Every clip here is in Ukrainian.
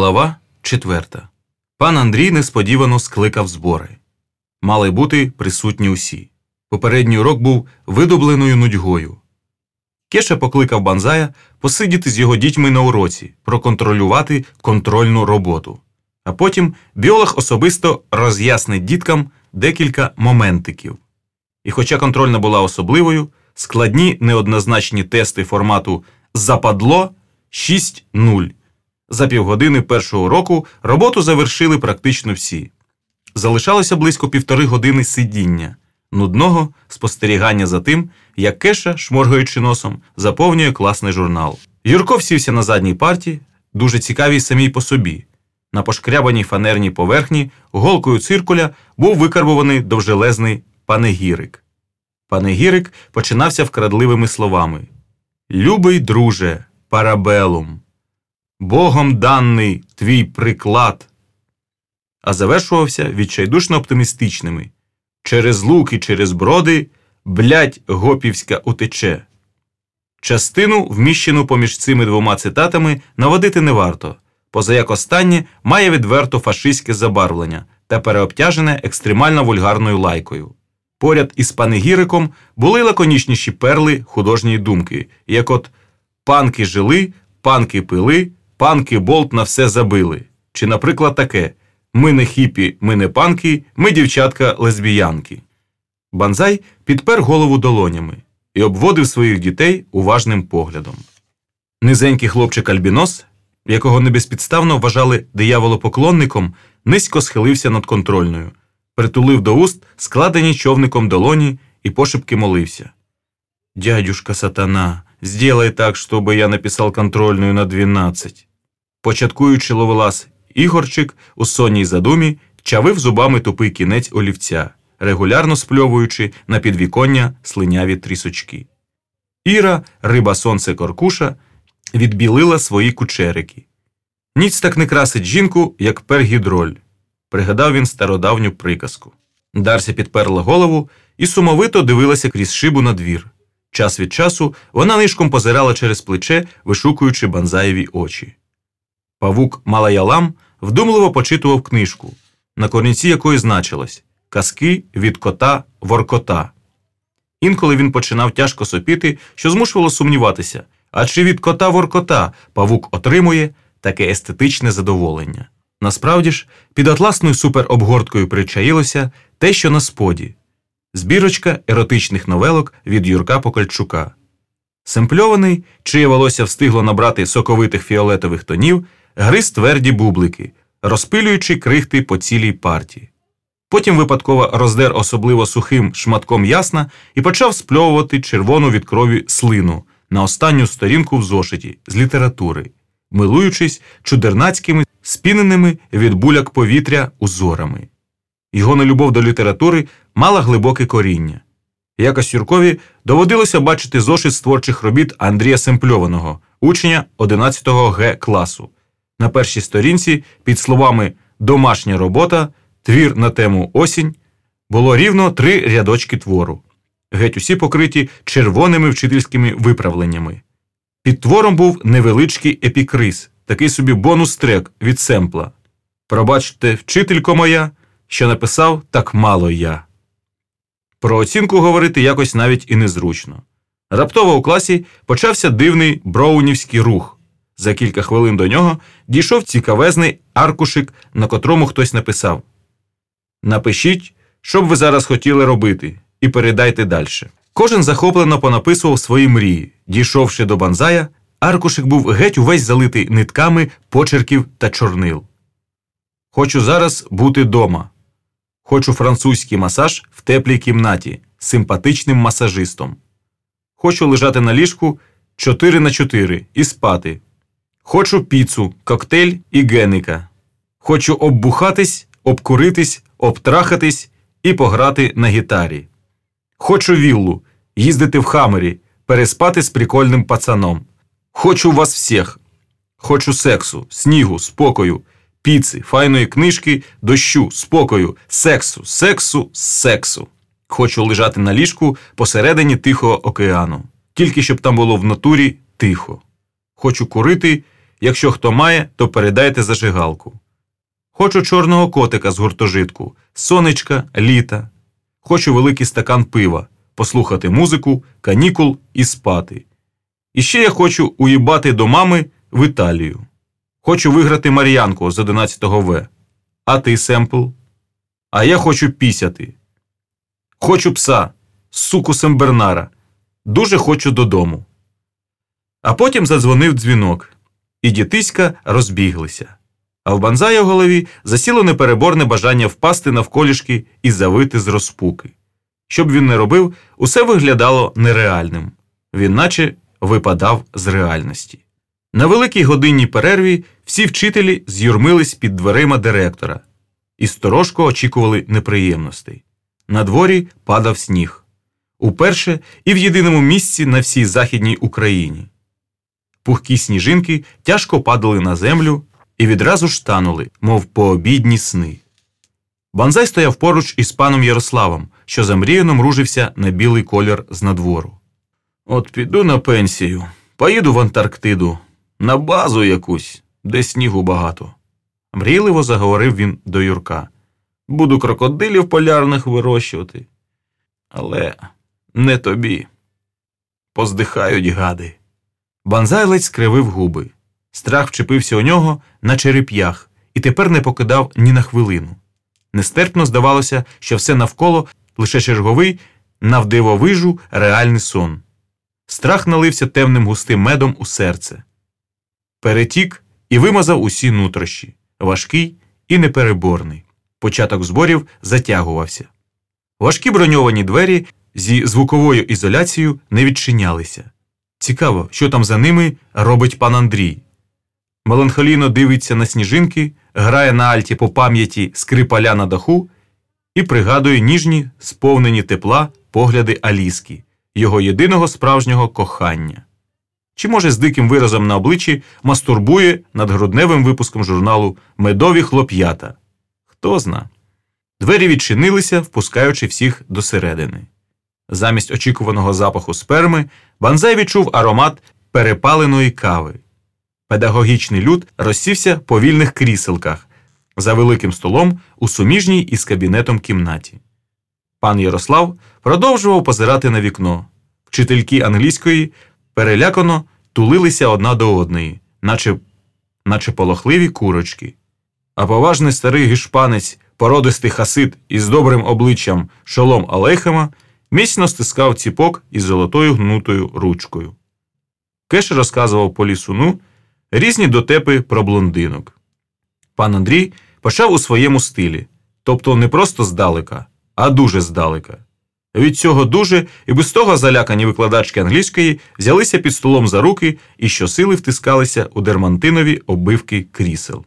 Глава четверта. Пан Андрій несподівано скликав збори. Мали бути присутні усі. Попередній урок був видобленою нудьгою. Кеша покликав Банзая посидіти з його дітьми на уроці, проконтролювати контрольну роботу. А потім біолог особисто роз'яснить діткам декілька моментиків. І хоча контрольна була особливою, складні неоднозначні тести формату Западло 6.0. За півгодини першого року роботу завершили практично всі. Залишалося близько півтори години сидіння, нудного спостерігання за тим, як кеша, шморгаючи носом, заповнює класний журнал. Юрко всівся на задній парті, дуже цікавій самій по собі. На пошкрябаній фанерній поверхні голкою циркуля був викарбований довжелезний панегірик. Панегірик починався вкрадливими словами Любий друже, парабелум, Богом даний твій приклад. А завершувався відчайдушно оптимістичними Через луки, через броди, блять гопівська утече. Частину, вміщену поміж цими двома цитатами, наводити не варто, поза як останнє має відверто фашистське забарвлення та переобтяжене екстремально вульгарною лайкою. Поряд із панегіриком були лаконічніші перли художньої думки, як от панки жили, панки пили, панки болт на все забили. Чи, наприклад, таке Ми не хіпі, ми не панки, ми дівчатка лесбіянки. Банзай підпер голову долонями і обводив своїх дітей уважним поглядом. Низенький хлопчик Альбінос, якого небезпідставно вважали дияволопоклонником, низько схилився над контрольною, притулив до уст складені човником долоні і пошепки молився. Дядюшка сатана, сделай так, чтобы я написав контрольную на 12. Початкуючи ловелас Ігорчик у сонній задумі чавив зубами тупий кінець олівця, регулярно спльовуючи на підвіконня слиняві трісочки. Іра, риба сонце Коркуша, відбілила свої кучерики. Ніц так не красить жінку, як пергідроль, пригадав він стародавню приказку. Дарся підперла голову і сумовито дивилася крізь шибу на двір. Час від часу вона нишком позирала через плече, вишукуючи банзаєві очі. Павук Малаялам вдумливо почитував книжку, на корінці якої значилось Казки від кота воркота. Інколи він починав тяжко сопіти, що змушувало сумніватися, а чи від кота воркота павук отримує таке естетичне задоволення. Насправді ж, під атласною суперобгорткою причаїлося те, що на споді збірочка еротичних новелок від Юрка Покальчука. Семпльований, чиє волосся встигло набрати соковитих фіолетових тонів, гриз тверді бублики, розпилюючи крихти по цілій парті. Потім випадково роздер особливо сухим шматком ясна і почав спльовувати червону від крові слину на останню сторінку в зошиті з літератури, милуючись чудернацькими спіненими від буляк повітря узорами. Його нелюбов до літератури мала глибоке коріння. Якось Юркові доводилося бачити зошит з творчих робіт Андрія Семпльованого, учня 11 Г класу. На першій сторінці під словами Домашня робота, твір на тему осінь було рівно три рядочки твору, геть усі покриті червоними вчительськими виправленнями. Під твором був невеличкий епікриз, такий собі бонус трек від семпла. Пробачте, вчителько моя, що написав так мало я. Про оцінку говорити якось навіть і незручно. Раптово у класі почався дивний броунівський рух. За кілька хвилин до нього дійшов цікавезний аркушик, на котрому хтось написав Напишіть, що б ви зараз хотіли робити, і передайте далі. Кожен захоплено понаписував свої мрії. Дійшовши до банзая, аркушик був геть увесь залитий нитками почерків та чорнил. Хочу зараз бути дома. Хочу французький масаж в теплій кімнаті симпатичним масажистом. Хочу лежати на ліжку 4 на 4 і спати. Хочу піцу, коктейль і геника. Хочу оббухатись, обкуритись, обтрахатись і пограти на гітарі. Хочу віллу, їздити в хамері, переспати з прикольним пацаном. Хочу вас всіх. Хочу сексу, снігу, спокою, піци, файної книжки, дощу, спокою, сексу, сексу, сексу. Хочу лежати на ліжку посередині Тихого океану, тільки щоб там було в натурі тихо. Хочу курити Якщо хто має, то передайте зажигалку. Хочу чорного котика з гуртожитку, сонечка, літа. Хочу великий стакан пива, послухати музику, канікул і спати. І ще я хочу уїбати до мами в Італію. Хочу виграти Мар'янку з 11 В. А ти, Семпл? А я хочу пісяти. Хочу пса, суку Сембернара. Дуже хочу додому. А потім задзвонив дзвінок, і дітиська розбіглися. А в банзая голові засіло непереборне бажання впасти навколішки і завити з розпуки. Щоб він не робив, усе виглядало нереальним. Він наче випадав з реальності. На великій годинній перерві всі вчителі з'юрмились під дверима директора і сторожко очікували неприємностей. На дворі падав сніг. Уперше і в єдиному місці на всій Західній Україні. Пухкі сніжинки тяжко падали на землю і відразу ж танули, мов пообідні сни. Банзай стояв поруч із паном Ярославом, що замріяно мружився на білий колір з надвору. От піду на пенсію, поїду в Антарктиду, на базу якусь, де снігу багато. Мрійливо заговорив він до Юрка. Буду крокодилів полярних вирощувати. Але не тобі. Поздихають гади. Банзай ледь скривив губи. Страх вчепився у нього на череп'ях і тепер не покидав ні на хвилину. Нестерпно здавалося, що все навколо лише черговий, навдивовижу реальний сон. Страх налився темним густим медом у серце. Перетік і вимазав усі нутрощі, важкий і непереборний. Початок зборів затягувався. Важкі броньовані двері зі звуковою ізоляцією не відчинялися. Цікаво, що там за ними робить пан Андрій. Меланхолійно дивиться на сніжинки, грає на альті по пам'яті скрипаля на даху і пригадує ніжні, сповнені тепла погляди Аліски, його єдиного справжнього кохання. Чи, може, з диким виразом на обличчі мастурбує над грудневим випуском журналу Медові хлоп'ята. Хто зна. Двері відчинилися, впускаючи всіх досередини. Замість очікуваного запаху сперми Банзай відчув аромат перепаленої кави. Педагогічний люд розсівся по вільних кріселках за великим столом у суміжній із кабінетом кімнаті. Пан Ярослав продовжував позирати на вікно. Вчительки англійської перелякано тулилися одна до одної, наче, наче полохливі курочки. А поважний старий гішпанець, породистий хасид із добрим обличчям шолом Алейхема, міцно стискав ціпок із золотою гнутою ручкою. Кеш розказував полісуну різні дотепи про блондинок. Пан Андрій почав у своєму стилі, тобто не просто здалека, а дуже здалека. Від цього дуже і без того залякані викладачки англійської взялися під столом за руки і щосили втискалися у дермантинові оббивки крісел.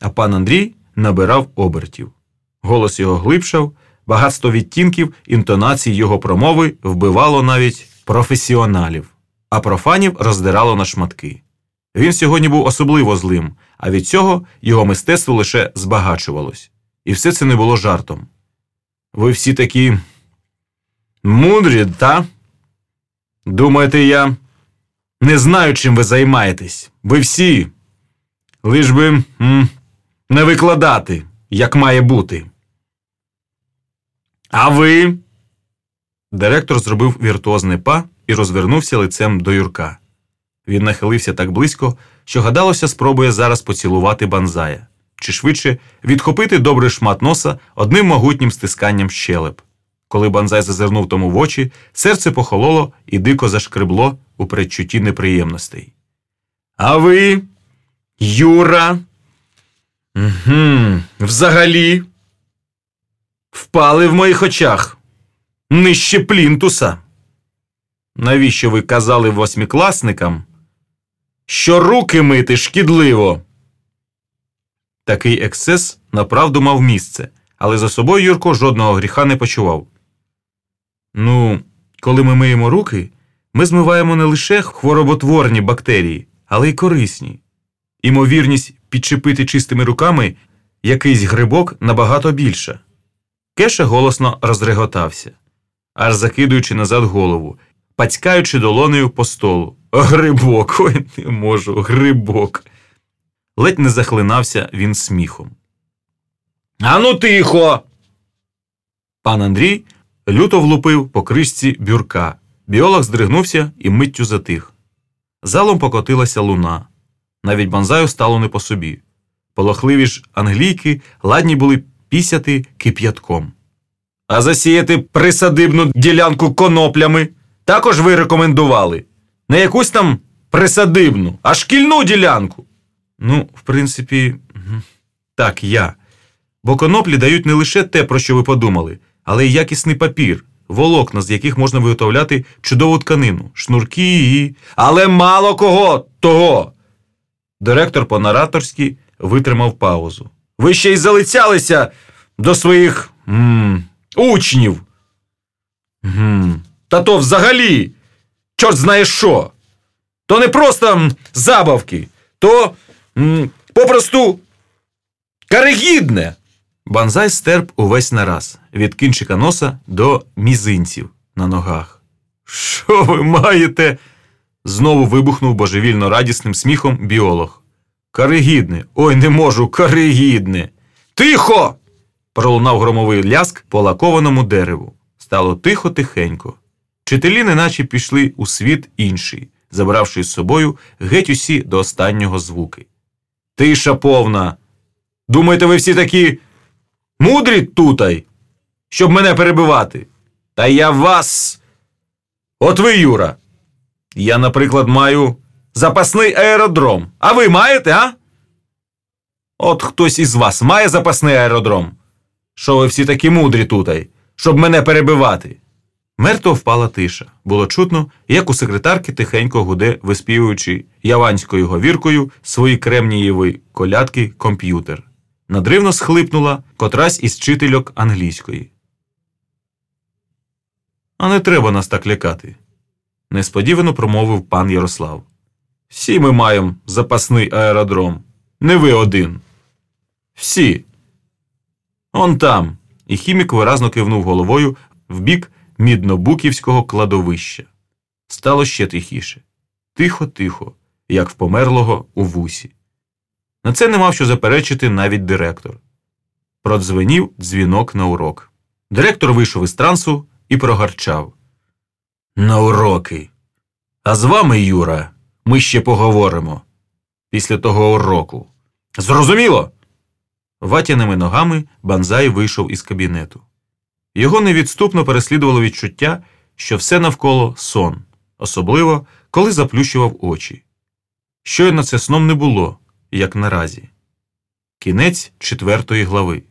А пан Андрій набирав обертів. Голос його глибшав, багатство відтінків, інтонацій його промови вбивало навіть професіоналів, а профанів роздирало на шматки. Він сьогодні був особливо злим, а від цього його мистецтво лише збагачувалось. І все це не було жартом. Ви всі такі мудрі, та? Думаєте, я не знаю, чим ви займаєтесь. Ви всі. Лиш би м, не викладати, як має бути. А ви. Директор зробив віртуозний па і розвернувся лицем до Юрка. Він нахилився так близько, що гадалося, спробує зараз поцілувати банзая, чи швидше відхопити добрий шмат носа одним могутнім стисканням щелеп. Коли банзай зазирнув тому в очі, серце похололо і дико зашкребло у предчутті неприємностей. А ви, Юра? Угу, Взагалі, впали в моїх очах нижче плінтуса. Навіщо ви казали восьмикласникам, що руки мити шкідливо? Такий ексцес направду мав місце, але за собою Юрко жодного гріха не почував. Ну, коли ми миємо руки, ми змиваємо не лише хвороботворні бактерії, але й корисні. Імовірність підчепити чистими руками якийсь грибок набагато більша. Кеша голосно розреготався, аж закидуючи назад голову, пацькаючи долонею по столу. Грибок, ой, не можу, грибок. Ледь не захлинався він сміхом. Ану тихо. Пан Андрій люто влупив по кришці бюрка. Біолог здригнувся і миттю затих. Залом покотилася луна. Навіть банзаю стало не по собі. Полохливі ж англійки ладні були пісяти кип'ятком. А засіяти присадибну ділянку коноплями також ви рекомендували. Не якусь там присадибну, а шкільну ділянку. Ну, в принципі, так, я. Бо коноплі дають не лише те, про що ви подумали, але й якісний папір, волокна, з яких можна виготовляти чудову тканину, шнурки і. Але мало кого того. Директор по-нараторськи витримав паузу. Ви ще й залицялися до своїх м, учнів. М, Та то взагалі, чорт знає що. То не просто м, забавки, то м, попросту каригідне. Банзай стерп увесь нараз, від кінчика носа до мізинців на ногах. Що ви маєте? Знову вибухнув божевільно радісним сміхом біолог. Каригідне, ой, не можу, каригідне. Тихо! пролунав громовий ляск по лакованому дереву. Стало тихо-тихенько. Вчителі неначе пішли у світ інший, забравши з собою геть усі до останнього звуки. Тиша повна. Думаєте, ви всі такі мудрі тутай, щоб мене перебивати? Та я вас. От ви, Юра. Я, наприклад, маю запасний аеродром. А ви маєте, а? От хтось із вас має запасний аеродром. Що ви всі такі мудрі тутай, щоб мене перебивати? Мертво впала тиша. Було чутно, як у секретарки тихенько гуде, виспівуючи яванською говіркою свої кремнієві колядки комп'ютер. Надривно схлипнула котрась із вчительок англійської. А не треба нас так лякати, несподівано промовив пан Ярослав. Всі ми маємо запасний аеродром. Не ви один. Всі. Он там. І хімік виразно кивнув головою в бік міднобуківського кладовища. Стало ще тихіше. Тихо-тихо, як в померлого у вусі. На це не мав що заперечити навіть директор. Продзвенів дзвінок на урок. Директор вийшов із трансу і прогарчав. На уроки. А з вами, Юра, ми ще поговоримо. Після того уроку. Зрозуміло? Ватяними ногами Банзай вийшов із кабінету. Його невідступно переслідувало відчуття, що все навколо сон, особливо коли заплющував очі. Щойно це сном не було, як наразі. Кінець четвертої глави.